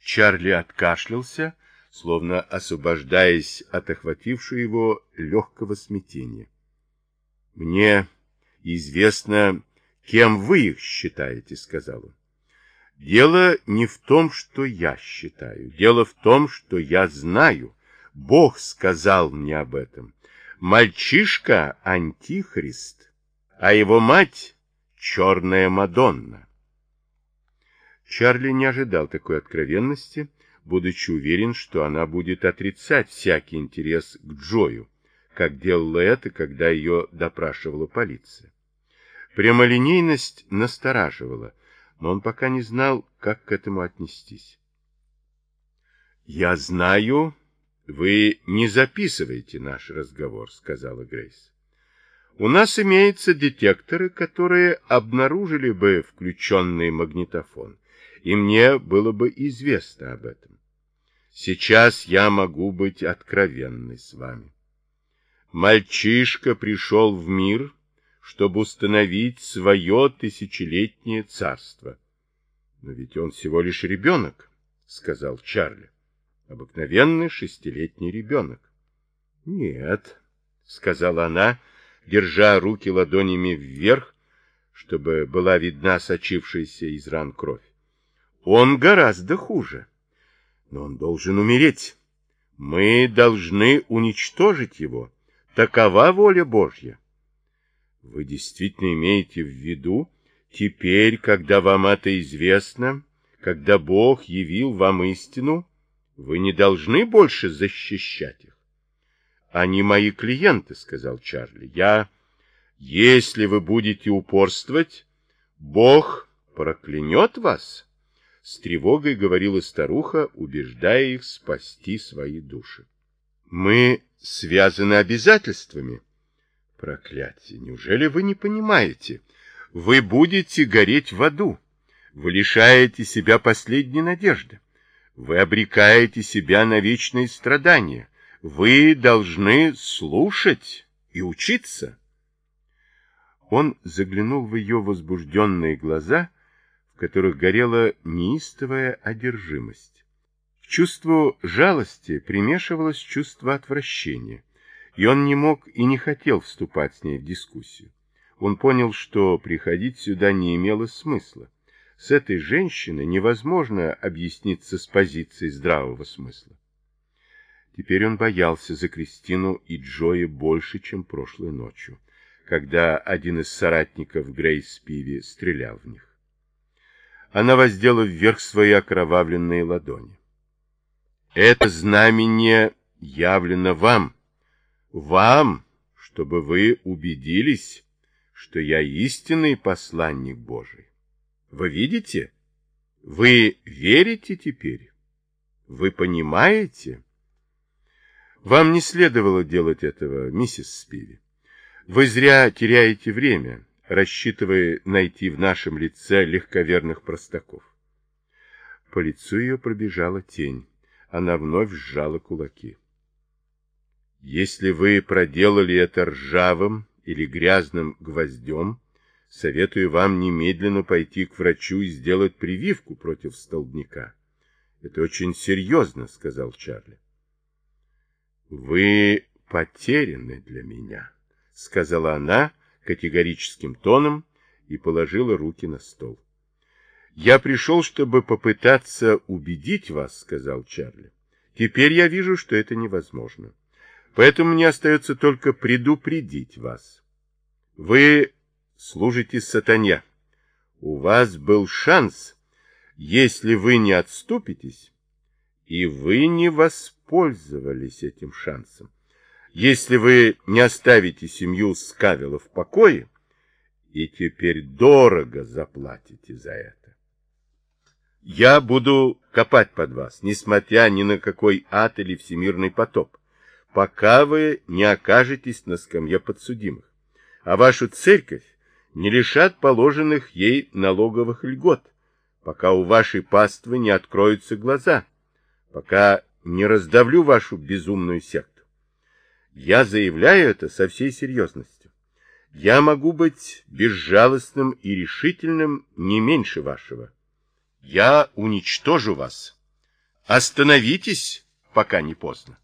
Чарли откашлялся, словно освобождаясь от охватившего его легкого смятения. «Мне известно, кем вы их считаете», — сказал он. «Дело не в том, что я считаю. Дело в том, что я знаю. Бог сказал мне об этом. Мальчишка — антихрист, а его мать — черная Мадонна». Чарли не ожидал такой откровенности, будучи уверен, что она будет отрицать всякий интерес к Джою, как делала это, когда ее допрашивала полиция. Прямолинейность настораживала, но он пока не знал, как к этому отнестись. «Я знаю, вы не записываете наш разговор», — сказала Грейс. «У нас имеются детекторы, которые обнаружили бы включенный магнитофон, и мне было бы известно об этом. Сейчас я могу быть откровенной с вами. Мальчишка пришел в мир, чтобы установить свое тысячелетнее царство. Но ведь он всего лишь ребенок, сказал Чарли. Обыкновенный шестилетний ребенок. Нет, сказала она, держа руки ладонями вверх, чтобы была видна сочившаяся из ран кровь. Он гораздо хуже но он должен умереть. Мы должны уничтожить его. Такова воля Божья. Вы действительно имеете в виду, теперь, когда вам это известно, когда Бог явил вам истину, вы не должны больше защищать их? Они мои клиенты, сказал Чарли. Я, если вы будете упорствовать, Бог проклянет вас. С тревогой говорила старуха, убеждая их спасти свои души. Мы связаны обязательствами. Проклятие! Неужели вы не понимаете? Вы будете гореть в аду. Вы лишаете себя последней надежды. Вы обрекаете себя на вечные страдания. Вы должны слушать и учиться. Он заглянул в ее возбужденные глаза которых горела неистовая одержимость. К чувству жалости примешивалось чувство отвращения, и он не мог и не хотел вступать с ней в дискуссию. Он понял, что приходить сюда не имело смысла. С этой женщиной невозможно объясниться с позиции здравого смысла. Теперь он боялся за Кристину и Джоя больше, чем прошлой ночью, когда один из соратников Грейс Пиви стрелял в них. Она воздела вверх свои окровавленные ладони. Это знамение явлено вам, вам, чтобы вы убедились, что я истинный посланник Божий. Вы видите? Вы верите теперь? Вы понимаете? Вам не следовало делать этого, миссис Спиви. Вы зря теряете время рассчитывая найти в нашем лице легковерных простаков. По лицу ее пробежала тень. Она вновь сжала кулаки. Если вы проделали это ржавым или грязным гвоздем, советую вам немедленно пойти к врачу и сделать прививку против столбняка. Это очень серьезно, сказал Чарли. Вы потеряны для меня, сказала она, категорическим тоном и положила руки на стол. «Я пришел, чтобы попытаться убедить вас», — сказал Чарли. «Теперь я вижу, что это невозможно. Поэтому мне остается только предупредить вас. Вы служите сатане. У вас был шанс, если вы не отступитесь, и вы не воспользовались этим шансом. Если вы не оставите семью Скавела в покое, и теперь дорого заплатите за это. Я буду копать под вас, несмотря ни на какой ад или всемирный потоп, пока вы не окажетесь на скамье подсудимых, а вашу церковь не лишат положенных ей налоговых льгот, пока у вашей паствы не откроются глаза, пока не раздавлю вашу безумную секту. Я заявляю это со всей серьезностью. Я могу быть безжалостным и решительным не меньше вашего. Я уничтожу вас. Остановитесь, пока не поздно.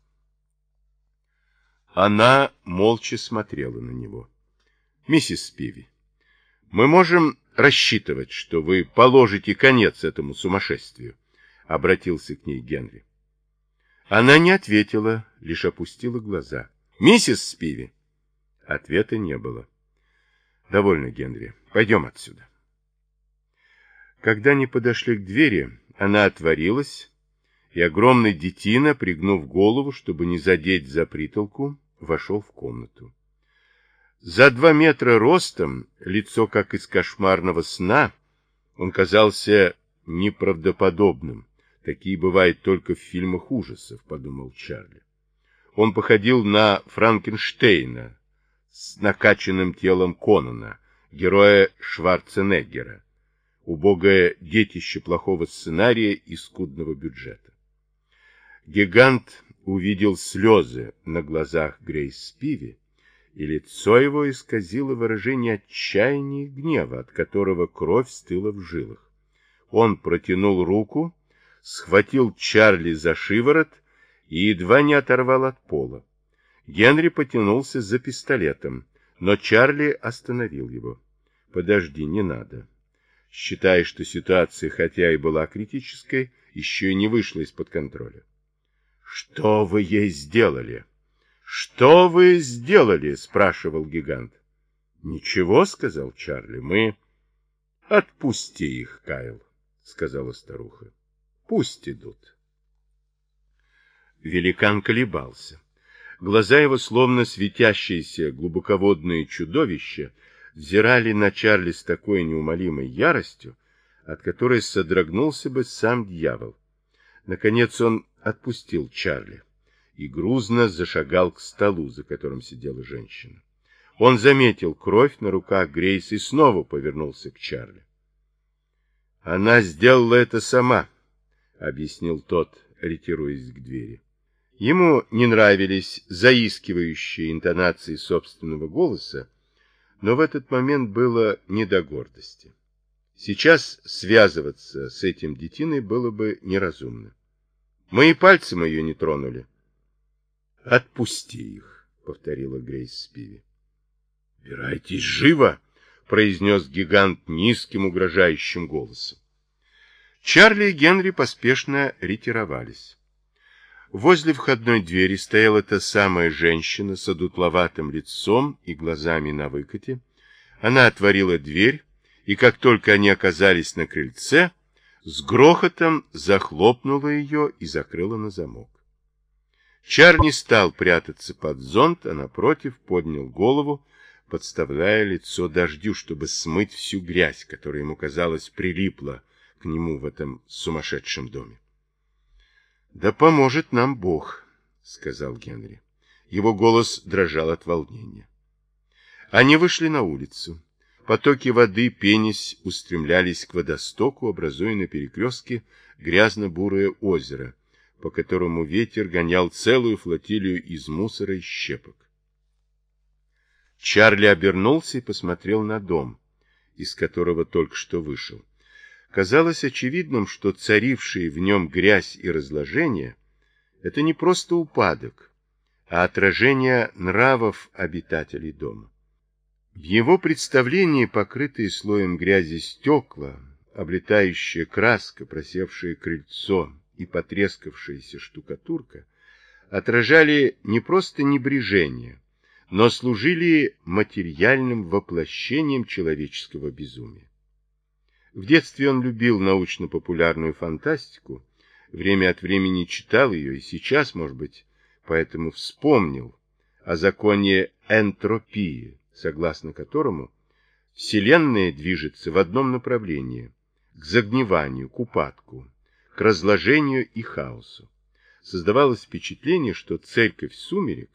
Она молча смотрела на него. Миссис Спиви, мы можем рассчитывать, что вы положите конец этому сумасшествию, обратился к ней Генри. Она не ответила, лишь опустила глаза. Миссис Спиви. Ответа не было. Довольно, Генри. Пойдем отсюда. Когда они подошли к двери, она отворилась, и огромный детина, пригнув голову, чтобы не задеть за притолку, вошел в комнату. За два метра ростом, лицо как из кошмарного сна, он казался неправдоподобным. Такие бывают только в фильмах ужасов, подумал Чарли. Он походил на Франкенштейна с накачанным телом Конана, героя Шварценеггера, убогое детище плохого сценария и скудного бюджета. Гигант увидел слезы на глазах Грейс Спиви, и лицо его исказило выражение отчаяния и гнева, от которого кровь стыла в жилах. Он протянул руку, схватил Чарли за шиворот и едва не оторвал от пола. Генри потянулся за пистолетом, но Чарли остановил его. «Подожди, не надо». Считая, что ситуация, хотя и была критической, еще и не вышла из-под контроля. «Что вы ей сделали?» «Что вы сделали?» — спрашивал гигант. «Ничего», — сказал Чарли, — «мы...» «Отпусти их, Кайл», — сказала старуха. «Пусть идут». Великан колебался. Глаза его, словно светящиеся глубоководные чудовища, взирали на Чарли с такой неумолимой яростью, от которой содрогнулся бы сам дьявол. Наконец он отпустил Чарли и грузно зашагал к столу, за которым сидела женщина. Он заметил кровь на руках Грейс и снова повернулся к Чарли. «Она сделала это сама», — объяснил тот, ретируясь к двери. Ему не нравились заискивающие интонации собственного голоса, но в этот момент было не до гордости. Сейчас связываться с этим детиной было бы неразумно. Мы и пальцем ее не тронули. «Отпусти их», — повторила Грейс Спиви. «Убирайтесь живо!» — произнес гигант низким угрожающим голосом. Чарли и Генри поспешно ретировались. Возле входной двери стояла та самая женщина с одутловатым лицом и глазами на выкате. Она отворила дверь, и как только они оказались на крыльце, с грохотом захлопнула ее и закрыла на замок. Чар не стал прятаться под зонт, а напротив поднял голову, подставляя лицо дождю, чтобы смыть всю грязь, которая ему, казалось, прилипла к нему в этом сумасшедшем доме. «Да поможет нам Бог», — сказал Генри. Его голос дрожал от волнения. Они вышли на улицу. Потоки воды, пенясь, устремлялись к водостоку, образуя на перекрестке грязно-бурое озеро — по которому ветер гонял целую флотилию из мусора и щепок. Чарли обернулся и посмотрел на дом, из которого только что вышел. Казалось очевидным, что царившие в нем грязь и разложение — это не просто упадок, а отражение нравов обитателей дома. В его представлении покрытые слоем грязи стекла, облетающая краска, просевшее крыльцо, и потрескавшаяся штукатурка отражали не просто небрежение, но служили материальным воплощением человеческого безумия. В детстве он любил научно-популярную фантастику, время от времени читал ее и сейчас, может быть, поэтому вспомнил о законе энтропии, согласно которому Вселенная движется в одном направлении – к загниванию, к упадку, к разложению и хаосу. Создавалось впечатление, что церковь сумерек,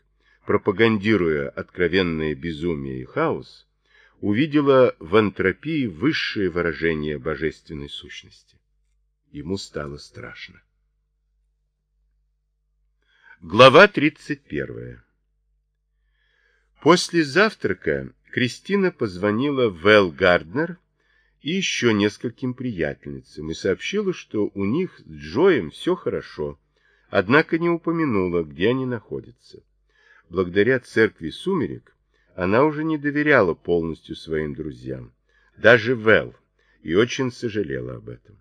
пропагандируя откровенное безумие и хаос, увидела в антропии высшее выражение божественной сущности. Ему стало страшно. Глава 31 После завтрака Кристина позвонила в Эл Гарднер и еще нескольким приятельницам и сообщила, что у них с Джоем все хорошо, однако не упомянула, где они находятся. Благодаря церкви сумерек она уже не доверяла полностью своим друзьям, даже Вэл, и очень сожалела об этом.